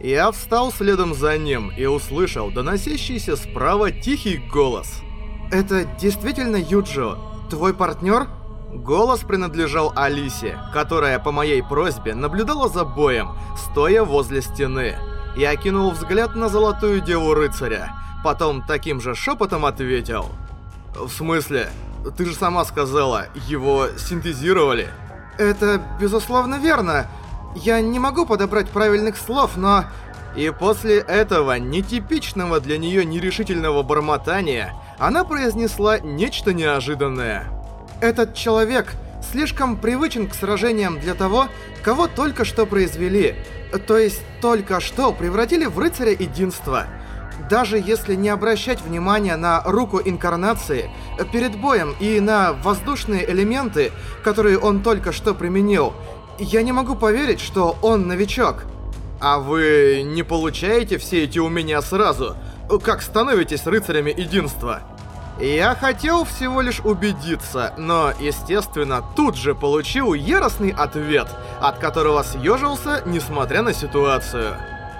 Я встал следом за ним и услышал доносящийся справа тихий голос. «Это действительно Юджио? Твой партнер?» Голос принадлежал Алисе, которая по моей просьбе наблюдала за боем, стоя возле стены. Я кинул взгляд на золотую деву рыцаря, потом таким же шепотом ответил. «В смысле? Ты же сама сказала, его синтезировали?» «Это безусловно верно. Я не могу подобрать правильных слов, но...» И после этого нетипичного для нее нерешительного бормотания, она произнесла нечто неожиданное. Этот человек слишком привычен к сражениям для того, кого только что произвели. То есть только что превратили в рыцаря единства. Даже если не обращать внимания на руку инкарнации перед боем и на воздушные элементы, которые он только что применил, я не могу поверить, что он новичок. А вы не получаете все эти умения сразу? Как становитесь рыцарями единства? Я хотел всего лишь убедиться, но, естественно, тут же получил яростный ответ, от которого съежился, несмотря на ситуацию.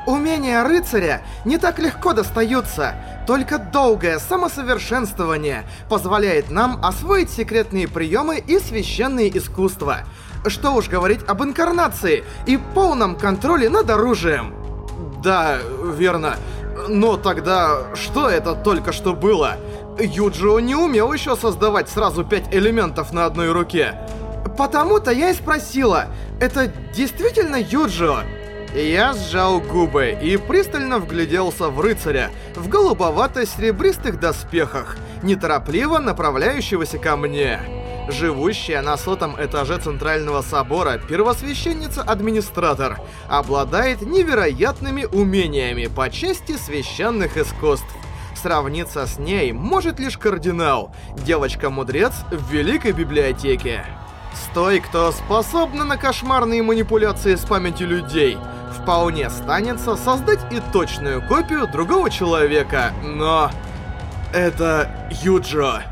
Умения рыцаря не так легко достаются, только долгое самосовершенствование позволяет нам освоить секретные приемы и священные искусства. Что уж говорить об инкарнации и полном контроле над оружием. Да, верно. Но тогда что это только что было? Юджио не умел еще создавать сразу пять элементов на одной руке. Потому-то я и спросила, это действительно Юджио? Я сжал губы и пристально вгляделся в рыцаря в голубовато-серебристых доспехах, неторопливо направляющегося ко мне. Живущая на сотом этаже Центрального Собора первосвященница-администратор обладает невероятными умениями по части священных искусств. Сравниться с ней может лишь кардинал, девочка-мудрец в Великой Библиотеке. С той, кто способна на кошмарные манипуляции с памятью людей, вполне станется создать и точную копию другого человека, но... Это Юджо.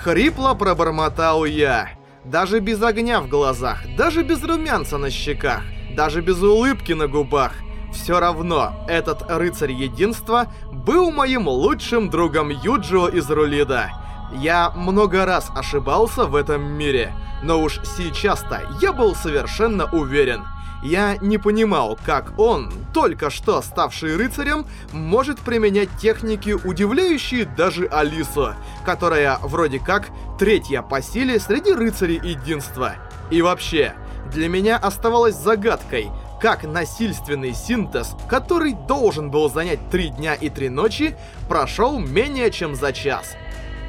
Хрипло пробормотал я. Даже без огня в глазах, даже без румянца на щеках, даже без улыбки на губах. Все равно, этот рыцарь единства был моим лучшим другом Юджио из Рулида. Я много раз ошибался в этом мире, но уж сейчас-то я был совершенно уверен. Я не понимал, как он, только что ставший рыцарем, может применять техники, удивляющие даже Алису, которая вроде как третья по силе среди рыцарей единства. И вообще, для меня оставалось загадкой, как насильственный синтез, который должен был занять три дня и три ночи, прошел менее чем за час.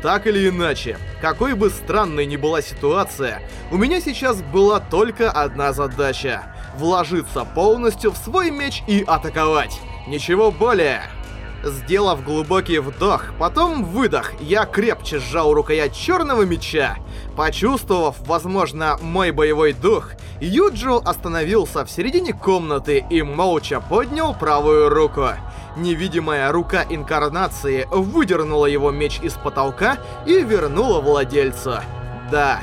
Так или иначе, какой бы странной ни была ситуация, у меня сейчас была только одна задача — вложиться полностью в свой меч и атаковать. Ничего более. Сделав глубокий вдох, потом выдох, я крепче сжал рукоять черного меча. Почувствовав, возможно, мой боевой дух, Юджио остановился в середине комнаты и молча поднял правую руку. Невидимая рука инкарнации выдернула его меч из потолка и вернула владельцу. Да,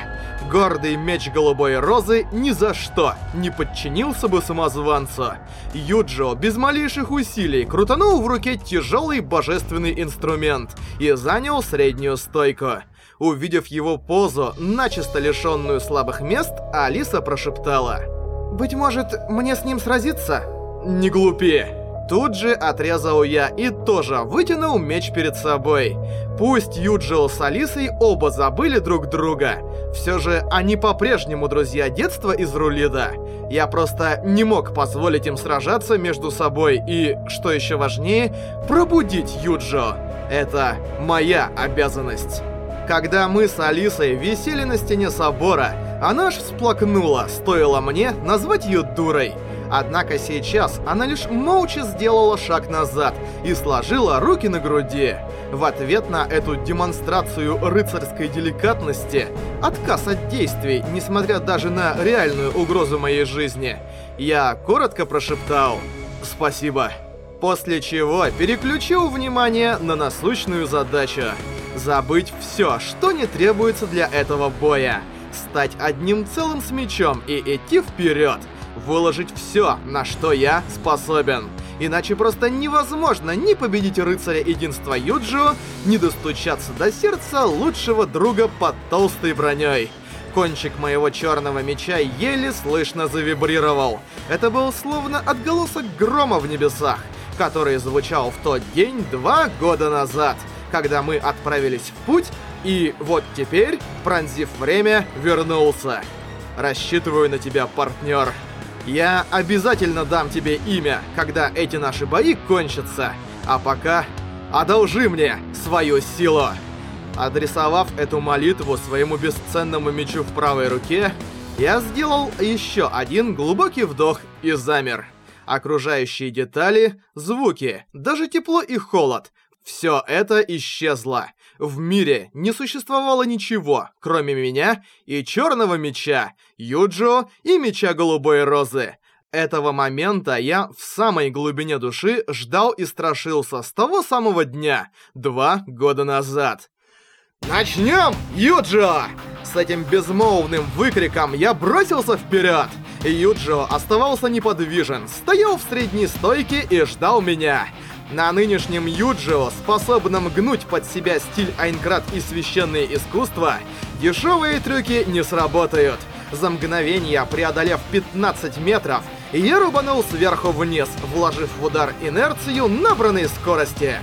гордый меч голубой розы ни за что не подчинился бы самозванцу. Юджо без малейших усилий крутанул в руке тяжелый божественный инструмент и занял среднюю стойку. Увидев его позу, начисто лишенную слабых мест, Алиса прошептала. «Быть может, мне с ним сразиться?» «Не глупи!» Тут же отрезал я и тоже вытянул меч перед собой. Пусть Юджио с Алисой оба забыли друг друга. Все же они по-прежнему друзья детства из Рулида. Я просто не мог позволить им сражаться между собой и, что еще важнее, пробудить Юджио. Это моя обязанность. Когда мы с Алисой висели на стене собора, она аж всплакнула, стоило мне назвать ее дурой. Однако сейчас она лишь молча сделала шаг назад и сложила руки на груди. В ответ на эту демонстрацию рыцарской деликатности, отказ от действий, несмотря даже на реальную угрозу моей жизни, я коротко прошептал «Спасибо». После чего переключил внимание на насущную задачу. Забыть все, что не требуется для этого боя. Стать одним целым с мечом и идти вперед выложить все, на что я способен. Иначе просто невозможно ни победить рыцаря единства Юджио, ни достучаться до сердца лучшего друга под толстой броней. Кончик моего черного меча еле слышно завибрировал. Это был словно отголосок грома в небесах, который звучал в тот день два года назад, когда мы отправились в путь, и вот теперь, пронзив время, вернулся. Рассчитываю на тебя, партнер. Я обязательно дам тебе имя, когда эти наши бои кончатся. А пока одолжи мне свою силу. Адресовав эту молитву своему бесценному мечу в правой руке, я сделал еще один глубокий вдох и замер. Окружающие детали, звуки, даже тепло и холод — все это исчезло. В мире не существовало ничего, кроме меня и черного меча, Юджо и меча голубой розы. Этого момента я в самой глубине души ждал и страшился с того самого дня, два года назад. «Начнем, Юджо!» С этим безмолвным выкриком я бросился вперед. Юджо оставался неподвижен, стоял в средней стойке и ждал меня. На нынешнем Юджио, способном гнуть под себя стиль Айнкрат и священные искусства, дешевые трюки не сработают. За мгновение преодолев 15 метров, я рубанул сверху вниз, вложив в удар инерцию набранной скорости.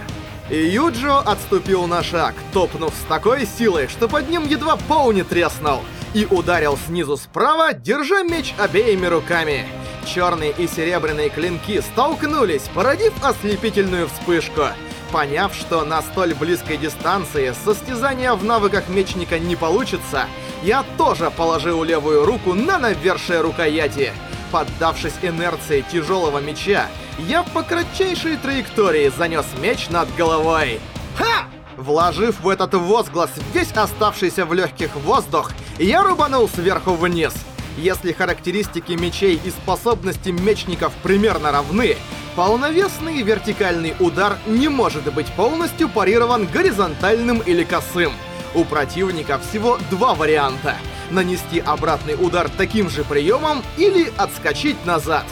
И Юджио отступил на шаг, топнув с такой силой, что под ним едва пол не треснул, и ударил снизу справа, держа меч обеими руками. Черные и серебряные клинки столкнулись, породив ослепительную вспышку. Поняв, что на столь близкой дистанции состязания в навыках мечника не получится, я тоже положил левую руку на навершие рукояти. Поддавшись инерции тяжелого меча, я по кратчайшей траектории занес меч над головой. Ха! Вложив в этот возглас весь оставшийся в легких воздух, я рубанул сверху вниз — если характеристики мечей и способности мечников примерно равны, полновесный вертикальный удар не может быть полностью парирован горизонтальным или косым. У противника всего два варианта — нанести обратный удар таким же приемом или отскочить назад.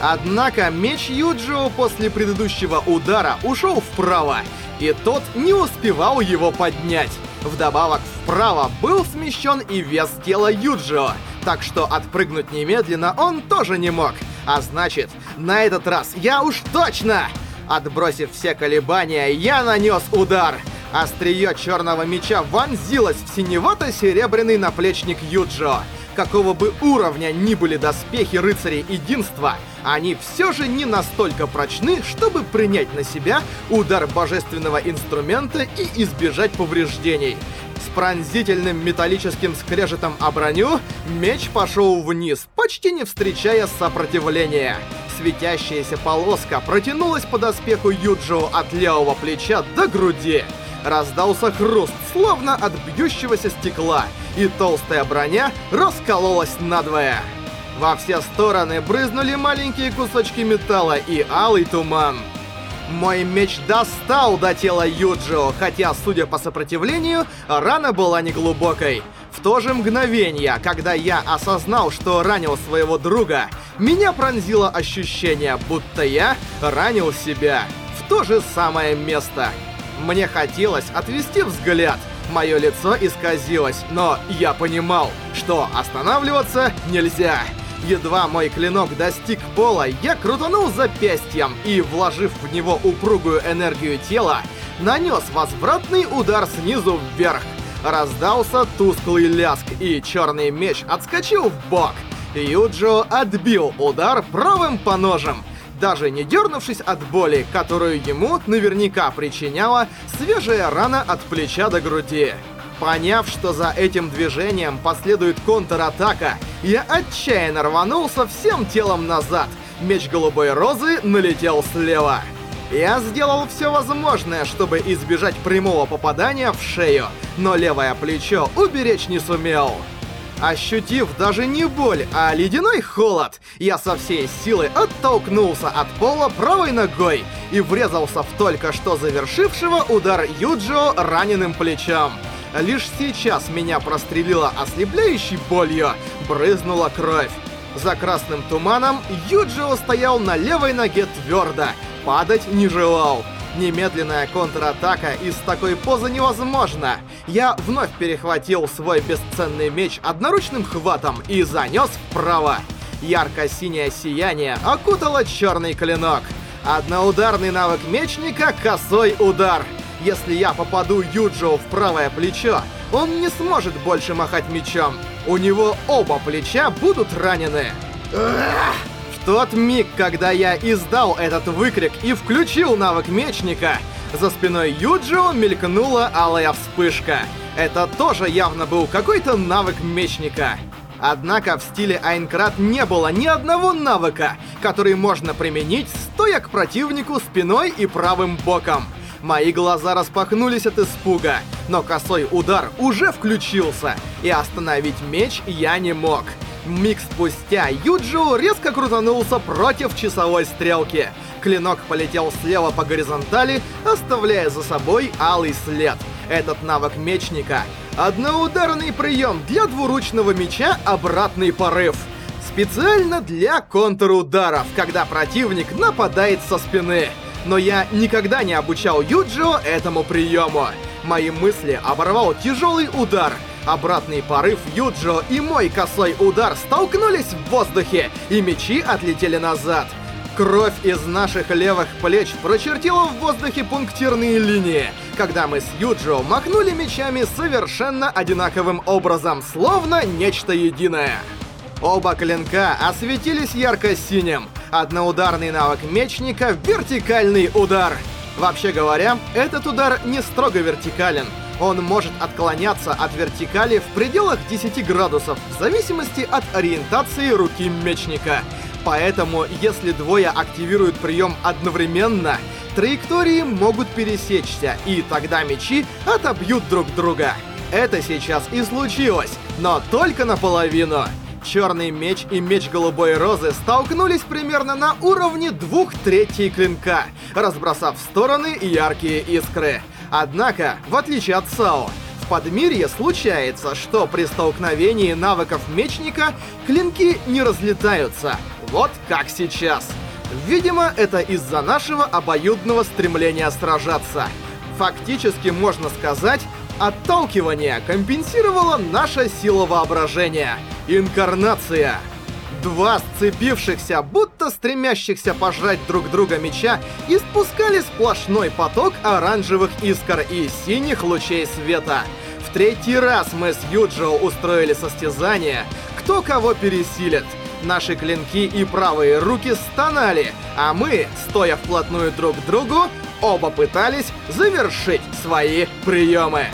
Однако меч Юджио после предыдущего удара ушел вправо, и тот не успевал его поднять. Вдобавок вправо был смещен и вес тела Юджио, так что отпрыгнуть немедленно он тоже не мог. А значит, на этот раз я уж точно... Отбросив все колебания, я нанес удар. Острие черного меча вонзилось в синевато-серебряный наплечник Юджо. Какого бы уровня ни были доспехи рыцарей единства, они все же не настолько прочны, чтобы принять на себя удар божественного инструмента и избежать повреждений. С пронзительным металлическим скрежетом о броню меч пошел вниз, почти не встречая сопротивления. Светящаяся полоска протянулась по доспеху Юджио от левого плеча до груди. Раздался хруст, словно от бьющегося стекла, и толстая броня раскололась надвое. Во все стороны брызнули маленькие кусочки металла и алый туман. Мой меч достал до тела Юджио, хотя, судя по сопротивлению, рана была неглубокой. В то же мгновение, когда я осознал, что ранил своего друга, меня пронзило ощущение, будто я ранил себя. В то же самое место. Мне хотелось отвести взгляд. Мое лицо исказилось, но я понимал, что останавливаться нельзя. Едва мой клинок достиг пола, я крутанул запястьем и, вложив в него упругую энергию тела, нанес возвратный удар снизу вверх. Раздался тусклый ляск, и черный меч отскочил в бок. Юджо отбил удар правым по ножам, даже не дернувшись от боли, которую ему наверняка причиняла свежая рана от плеча до груди. Поняв, что за этим движением последует контратака, я отчаянно рванулся всем телом назад. Меч голубой розы налетел слева. Я сделал все возможное, чтобы избежать прямого попадания в шею, но левое плечо уберечь не сумел. Ощутив даже не боль, а ледяной холод, я со всей силы оттолкнулся от пола правой ногой и врезался в только что завершившего удар Юджио раненым плечом. Лишь сейчас меня прострелило ослепляющей болью, брызнула кровь. За красным туманом Юджио стоял на левой ноге твердо, падать не желал. Немедленная контратака из такой позы невозможна. Я вновь перехватил свой бесценный меч одноручным хватом и занес вправо. Ярко-синее сияние окутало черный клинок. Одноударный навык мечника — косой удар. Если я попаду Юджио в правое плечо, он не сможет больше махать мечом. У него оба плеча будут ранены. Ах! Тот миг, когда я издал этот выкрик и включил навык мечника, за спиной Юджио мелькнула алая вспышка. Это тоже явно был какой-то навык мечника. Однако в стиле Айнкрат не было ни одного навыка, который можно применить, стоя к противнику спиной и правым боком. Мои глаза распахнулись от испуга, но косой удар уже включился, и остановить меч я не мог. Миг спустя Юджио резко крутанулся против часовой стрелки. Клинок полетел слева по горизонтали, оставляя за собой алый след. Этот навык мечника — одноударный прием для двуручного меча «Обратный порыв». Специально для контрударов, когда противник нападает со спины. Но я никогда не обучал Юджио этому приему. Мои мысли оборвал тяжелый удар — Обратный порыв Юджо и мой косой удар столкнулись в воздухе, и мечи отлетели назад. Кровь из наших левых плеч прочертила в воздухе пунктирные линии, когда мы с Юджо махнули мечами совершенно одинаковым образом, словно нечто единое. Оба клинка осветились ярко-синим. Одноударный навык мечника — вертикальный удар. Вообще говоря, этот удар не строго вертикален — он может отклоняться от вертикали в пределах 10 градусов, в зависимости от ориентации руки мечника. Поэтому, если двое активируют прием одновременно, траектории могут пересечься, и тогда мечи отобьют друг друга. Это сейчас и случилось, но только наполовину. Черный меч и меч голубой розы столкнулись примерно на уровне двух третей клинка, разбросав в стороны яркие искры. Однако, в отличие от САО, в Подмирье случается, что при столкновении навыков мечника клинки не разлетаются. Вот как сейчас. Видимо, это из-за нашего обоюдного стремления сражаться. Фактически можно сказать, отталкивание компенсировало наша сила воображения. Инкарнация. Два сцепившихся, будто стремящихся пожрать друг друга меча, испускали сплошной поток оранжевых искр и синих лучей света. В третий раз мы с Юджио устроили состязание, кто кого пересилит. Наши клинки и правые руки стонали, а мы, стоя вплотную друг к другу, оба пытались завершить свои приемы.